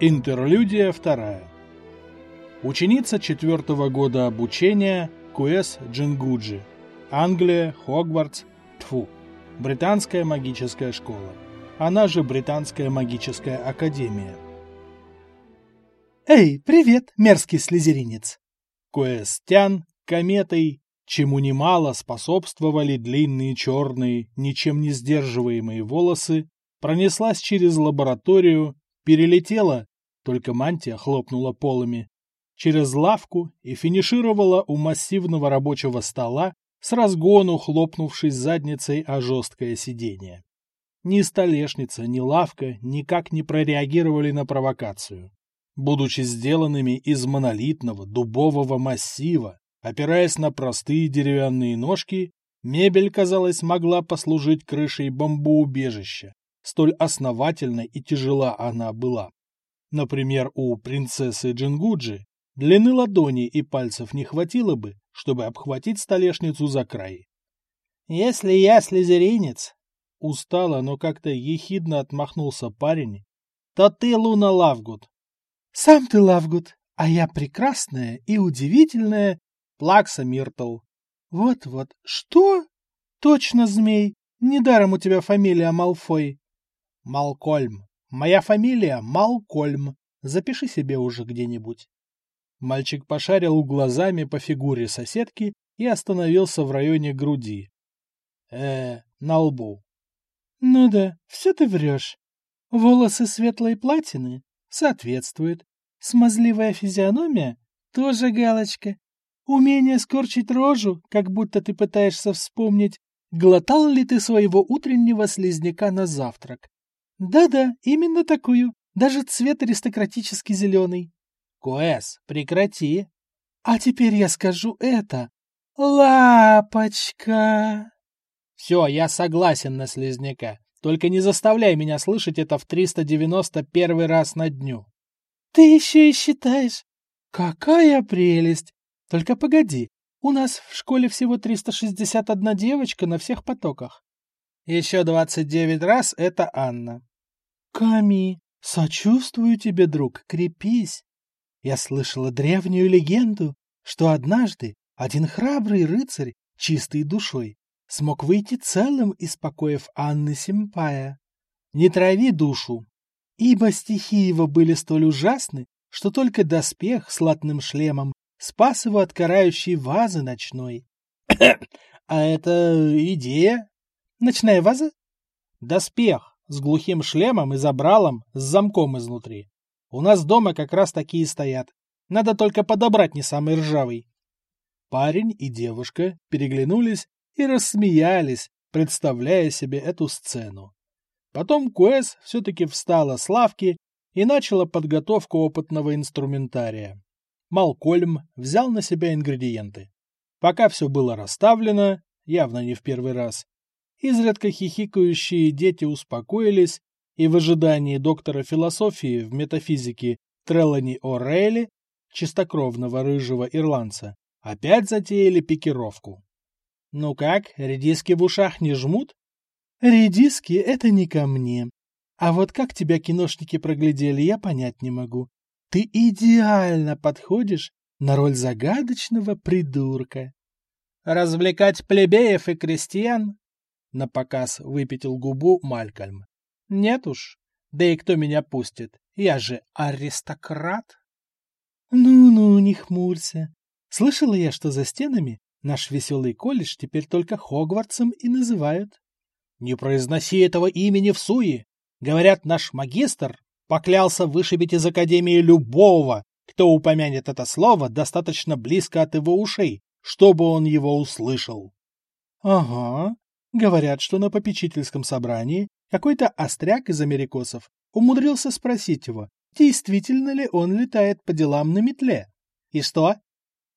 Интерлюдия вторая. Ученица четвертого года обучения Куэс Джингуджи. Англия, Хогвартс, Тьфу. Британская магическая школа. Она же Британская магическая академия. «Эй, привет, мерзкий слизеринец!» Куэс Тян кометой, чему немало способствовали длинные черные, ничем не сдерживаемые волосы, пронеслась через лабораторию, перелетела, только мантия хлопнула полами, через лавку и финишировала у массивного рабочего стола, с разгону хлопнувшись задницей о жесткое сиденье. Ни столешница, ни лавка никак не прореагировали на провокацию. Будучи сделанными из монолитного дубового массива, опираясь на простые деревянные ножки, мебель, казалось, могла послужить крышей бомбоубежища, столь основательна и тяжела она была. Например, у принцессы Джингуджи длины ладони и пальцев не хватило бы, чтобы обхватить столешницу за край. «Если я слизеринец», — устало, но как-то ехидно отмахнулся парень, — «то ты Луна Лавгуд». «Сам ты Лавгуд, а я прекрасная и удивительная Плакса Миртл». «Вот-вот, что? Точно, змей, недаром у тебя фамилия Малфой». «Малкольм. Моя фамилия Малкольм. Запиши себе уже где-нибудь». Мальчик пошарил глазами по фигуре соседки и остановился в районе груди. э на лбу. «Ну да, все ты врешь. Волосы светлой платины? Соответствует. Смазливая физиономия? Тоже галочка. Умение скорчить рожу, как будто ты пытаешься вспомнить, глотал ли ты своего утреннего слизняка на завтрак. Да-да, именно такую. Даже цвет аристократически зеленый. Куэс, прекрати. А теперь я скажу это. Лапочка. Все, я согласен на слизняка. Только не заставляй меня слышать это в 391 раз на дню. Ты еще и считаешь? Какая прелесть! Только погоди, у нас в школе всего 361 девочка на всех потоках. Еще 29 раз это Анна. Ками, сочувствую тебе, друг, крепись. Я слышала древнюю легенду, что однажды один храбрый рыцарь, чистой душой, смог выйти целым из покоев Анны Симпая. Не трави душу, ибо стихи его были столь ужасны, что только доспех с латным шлемом спас его от карающей вазы ночной. а это идея? Ночная ваза? Доспех с глухим шлемом и забралом с замком изнутри. У нас дома как раз такие стоят. Надо только подобрать не самый ржавый. Парень и девушка переглянулись и рассмеялись, представляя себе эту сцену. Потом Куэс все-таки встала с лавки и начала подготовку опытного инструментария. Малкольм взял на себя ингредиенты. Пока все было расставлено, явно не в первый раз, изредка хихикающие дети успокоились и в ожидании доктора философии в метафизике Трелани О'Рейли, чистокровного рыжего ирландца, опять затеяли пикировку. «Ну как, редиски в ушах не жмут?» «Редиски — это не ко мне. А вот как тебя киношники проглядели, я понять не могу. Ты идеально подходишь на роль загадочного придурка». «Развлекать плебеев и крестьян?» — напоказ выпятил губу Малькольм. Нет уж. Да и кто меня пустит? Я же аристократ. Ну-ну, не хмурься. Слышала я, что за стенами наш веселый колледж теперь только Хогвартсом и называют. Не произноси этого имени в суе. Говорят, наш магистр поклялся вышибить из Академии любого, кто упомянет это слово достаточно близко от его ушей, чтобы он его услышал. Ага. Говорят, что на попечительском собрании какой-то остряк из америкосов умудрился спросить его, действительно ли он летает по делам на метле. И что?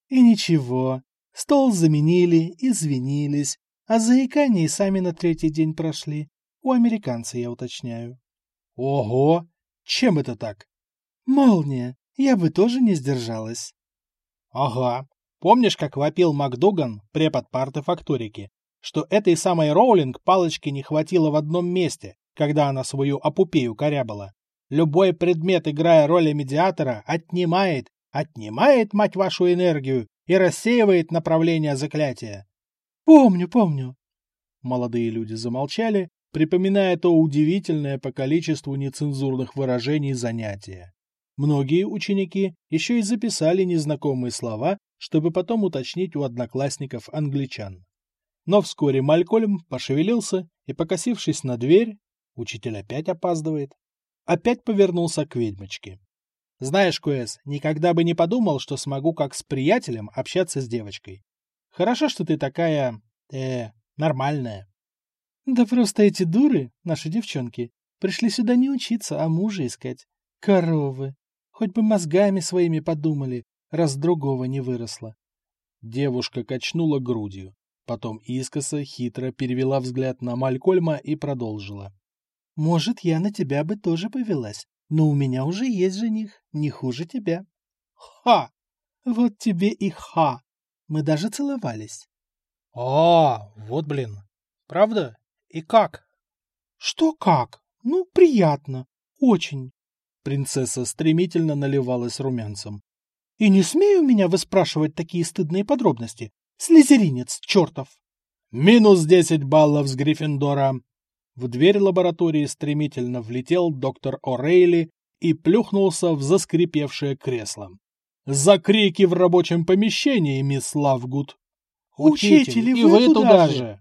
И ничего. Стол заменили, извинились, а заикание сами на третий день прошли. У американца, я уточняю. Ого! Чем это так? Молния. Я бы тоже не сдержалась. Ага. Помнишь, как вопил МакДуган, препод по артефакторике, что этой самой Роулинг палочки не хватило в одном месте, когда она свою апупею корябала. Любой предмет, играя роль медиатора, отнимает, отнимает, мать вашу, энергию и рассеивает направление заклятия. Помню, помню. Молодые люди замолчали, припоминая то удивительное по количеству нецензурных выражений занятия. Многие ученики еще и записали незнакомые слова, чтобы потом уточнить у одноклассников англичан. Но вскоре Малькольм пошевелился и, покосившись на дверь, учитель опять опаздывает, опять повернулся к ведьмочке. «Знаешь, Куэс, никогда бы не подумал, что смогу как с приятелем общаться с девочкой. Хорошо, что ты такая... э... нормальная». «Да просто эти дуры, наши девчонки, пришли сюда не учиться, а мужа искать. Коровы. Хоть бы мозгами своими подумали, раз другого не выросло». Девушка качнула грудью. Потом искоса хитро перевела взгляд на Малькольма и продолжила. «Может, я на тебя бы тоже повелась, но у меня уже есть жених, не хуже тебя». «Ха!» «Вот тебе и ха! Мы даже целовались». «А, вот блин! Правда? И как?» «Что как? Ну, приятно. Очень». Принцесса стремительно наливалась румянцем. «И не смею меня выспрашивать такие стыдные подробности. Слизеринец чертов!» «Минус десять баллов с Гриффиндора!» В дверь лаборатории стремительно влетел доктор О'Рейли и плюхнулся в заскрипевшее кресло. «За крики в рабочем помещении, мисс Лавгуд!» «Учитель, и, и вы туда же!» же.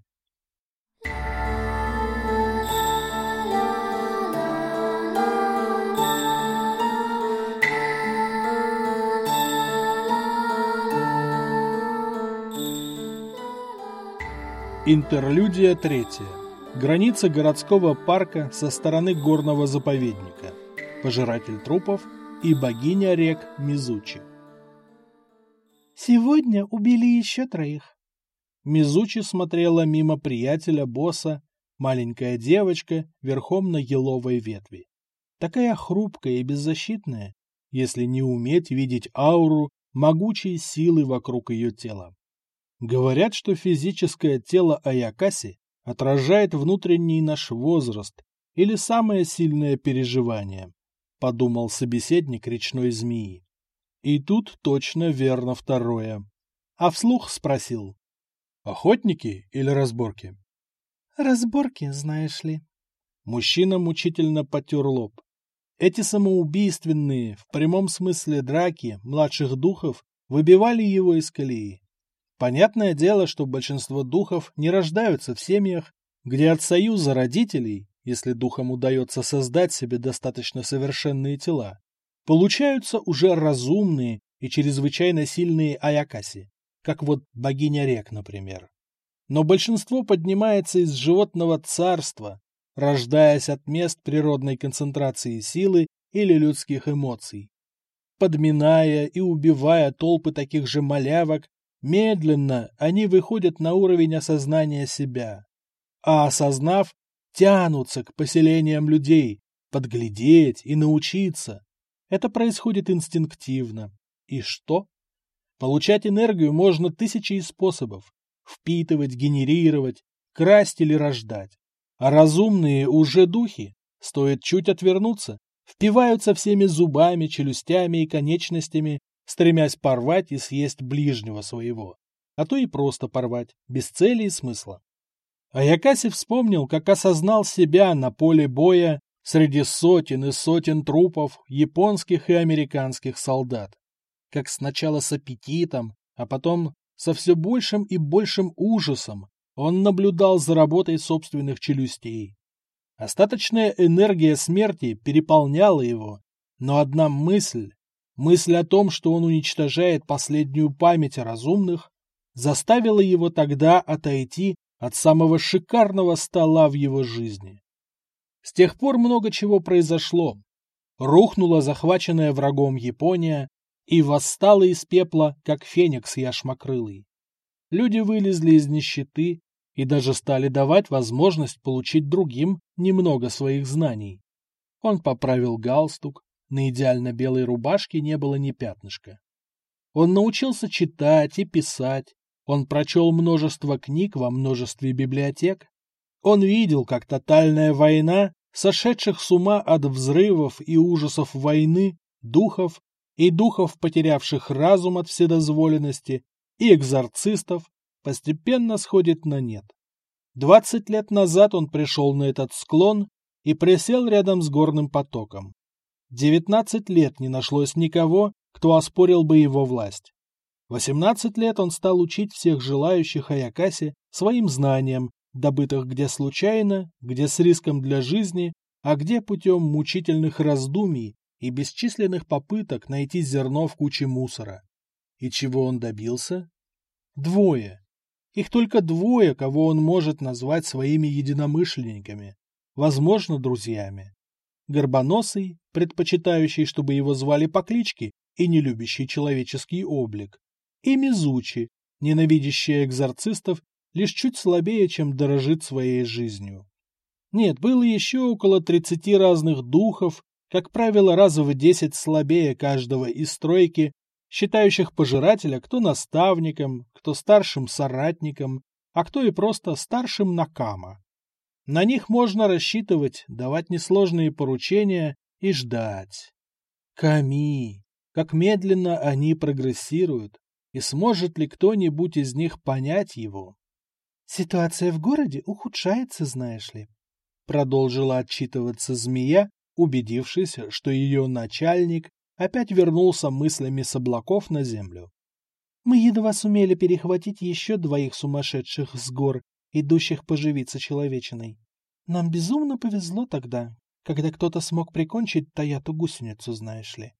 Интерлюдия третья. Граница городского парка со стороны горного заповедника. Пожиратель трупов и богиня рек Мизучи. «Сегодня убили еще троих». Мизучи смотрела мимо приятеля босса, маленькая девочка верхом на еловой ветви. Такая хрупкая и беззащитная, если не уметь видеть ауру могучей силы вокруг ее тела. Говорят, что физическое тело Аякаси отражает внутренний наш возраст или самое сильное переживание, подумал собеседник речной змеи. И тут точно верно второе. А вслух спросил. Охотники или разборки? Разборки, знаешь ли. Мужчина мучительно потер лоб. Эти самоубийственные, в прямом смысле драки, младших духов выбивали его из колеи. Понятное дело, что большинство духов не рождаются в семьях, где от союза родителей, если духам удается создать себе достаточно совершенные тела, получаются уже разумные и чрезвычайно сильные аякаси, как вот богиня рек, например. Но большинство поднимается из животного царства, рождаясь от мест природной концентрации силы или людских эмоций. Подминая и убивая толпы таких же малявок, Медленно они выходят на уровень осознания себя, а осознав, тянутся к поселениям людей, подглядеть и научиться. Это происходит инстинктивно. И что? Получать энергию можно тысячи способов. Впитывать, генерировать, красть или рождать. А разумные уже духи, стоит чуть отвернуться, впиваются всеми зубами, челюстями и конечностями стремясь порвать и съесть ближнего своего, а то и просто порвать, без цели и смысла. Аякаси вспомнил, как осознал себя на поле боя среди сотен и сотен трупов японских и американских солдат. Как сначала с аппетитом, а потом со все большим и большим ужасом он наблюдал за работой собственных челюстей. Остаточная энергия смерти переполняла его, но одна мысль, Мысль о том, что он уничтожает последнюю память разумных, заставила его тогда отойти от самого шикарного стола в его жизни. С тех пор много чего произошло. Рухнула захваченная врагом Япония и восстала из пепла, как феникс яшмокрылый. Люди вылезли из нищеты и даже стали давать возможность получить другим немного своих знаний. Он поправил галстук, на идеально белой рубашке не было ни пятнышка. Он научился читать и писать. Он прочел множество книг во множестве библиотек. Он видел, как тотальная война сошедших с ума от взрывов и ужасов войны, духов и духов, потерявших разум от вседозволенности, и экзорцистов, постепенно сходит на нет. Двадцать лет назад он пришел на этот склон и присел рядом с горным потоком. Девятнадцать лет не нашлось никого, кто оспорил бы его власть. Восемнадцать лет он стал учить всех желающих Аякасе своим знаниям, добытых где случайно, где с риском для жизни, а где путем мучительных раздумий и бесчисленных попыток найти зерно в куче мусора. И чего он добился? Двое. Их только двое, кого он может назвать своими единомышленниками, возможно, друзьями. Горбоносый, предпочитающий, чтобы его звали по кличке, и не любящий человеческий облик, и Мизучи, ненавидящий экзорцистов лишь чуть слабее, чем дорожит своей жизнью. Нет, было еще около тридцати разных духов, как правило, раза в десять слабее каждого из стройки, считающих пожирателя кто наставником, кто старшим соратником, а кто и просто старшим накама. На них можно рассчитывать, давать несложные поручения и ждать. Ками, как медленно они прогрессируют, и сможет ли кто-нибудь из них понять его? «Ситуация в городе ухудшается, знаешь ли», — продолжила отчитываться змея, убедившись, что ее начальник опять вернулся мыслями с облаков на землю. «Мы едва сумели перехватить еще двоих сумасшедших с гор, идущих поживиться человечиной. Нам безумно повезло тогда, когда кто-то смог прикончить Таяту-гусеницу, знаешь ли.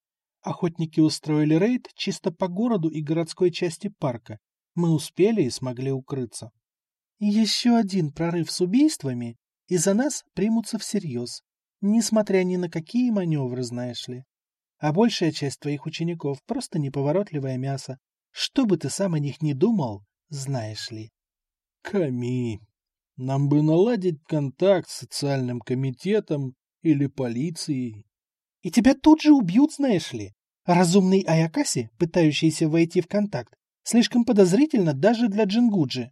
Охотники устроили рейд чисто по городу и городской части парка. Мы успели и смогли укрыться. Еще один прорыв с убийствами, и за нас примутся всерьез, несмотря ни на какие маневры, знаешь ли. А большая часть твоих учеников просто неповоротливое мясо. Что бы ты сам о них не думал, знаешь ли. Ками, нам бы наладить контакт с социальным комитетом или полицией. И тебя тут же убьют, знаешь ли. Разумный Аякаси, пытающийся войти в контакт, слишком подозрительно даже для Джингуджи.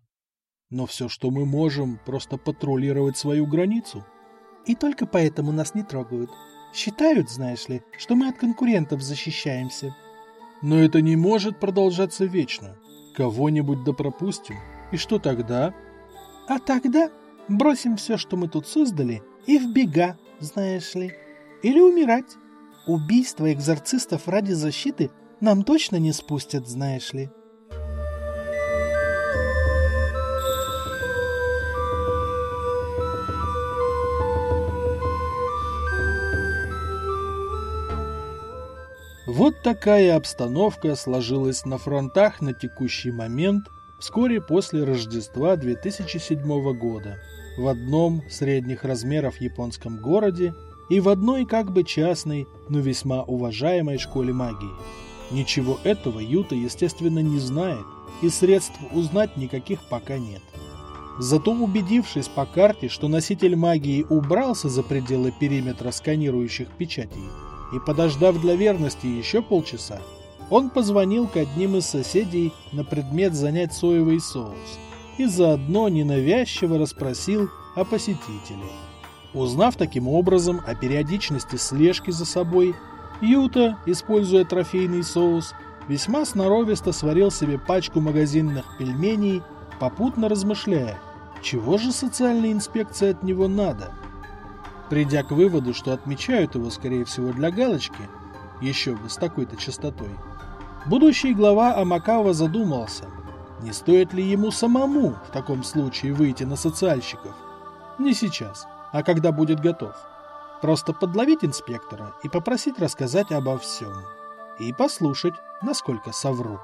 Но все, что мы можем, просто патрулировать свою границу. И только поэтому нас не трогают. Считают, знаешь ли, что мы от конкурентов защищаемся. Но это не может продолжаться вечно. Кого-нибудь да пропустим. И что тогда? А тогда бросим все, что мы тут создали, и в бега, знаешь ли. Или умирать. Убийство экзорцистов ради защиты нам точно не спустят, знаешь ли. Вот такая обстановка сложилась на фронтах на текущий момент вскоре после Рождества 2007 года в одном средних размеров японском городе и в одной как бы частной, но весьма уважаемой школе магии. Ничего этого Юта, естественно, не знает, и средств узнать никаких пока нет. Зато убедившись по карте, что носитель магии убрался за пределы периметра сканирующих печатей, и подождав для верности еще полчаса, он позвонил к одним из соседей на предмет занять соевый соус и заодно ненавязчиво расспросил о посетителе. Узнав таким образом о периодичности слежки за собой, Юта, используя трофейный соус, весьма сноровисто сварил себе пачку магазинных пельменей, попутно размышляя, чего же социальной инспекции от него надо – придя к выводу, что отмечают его, скорее всего, для галочки, еще бы с такой-то частотой, будущий глава Амакава задумался, не стоит ли ему самому в таком случае выйти на социальщиков. Не сейчас, а когда будет готов. Просто подловить инспектора и попросить рассказать обо всем. И послушать, насколько соврут.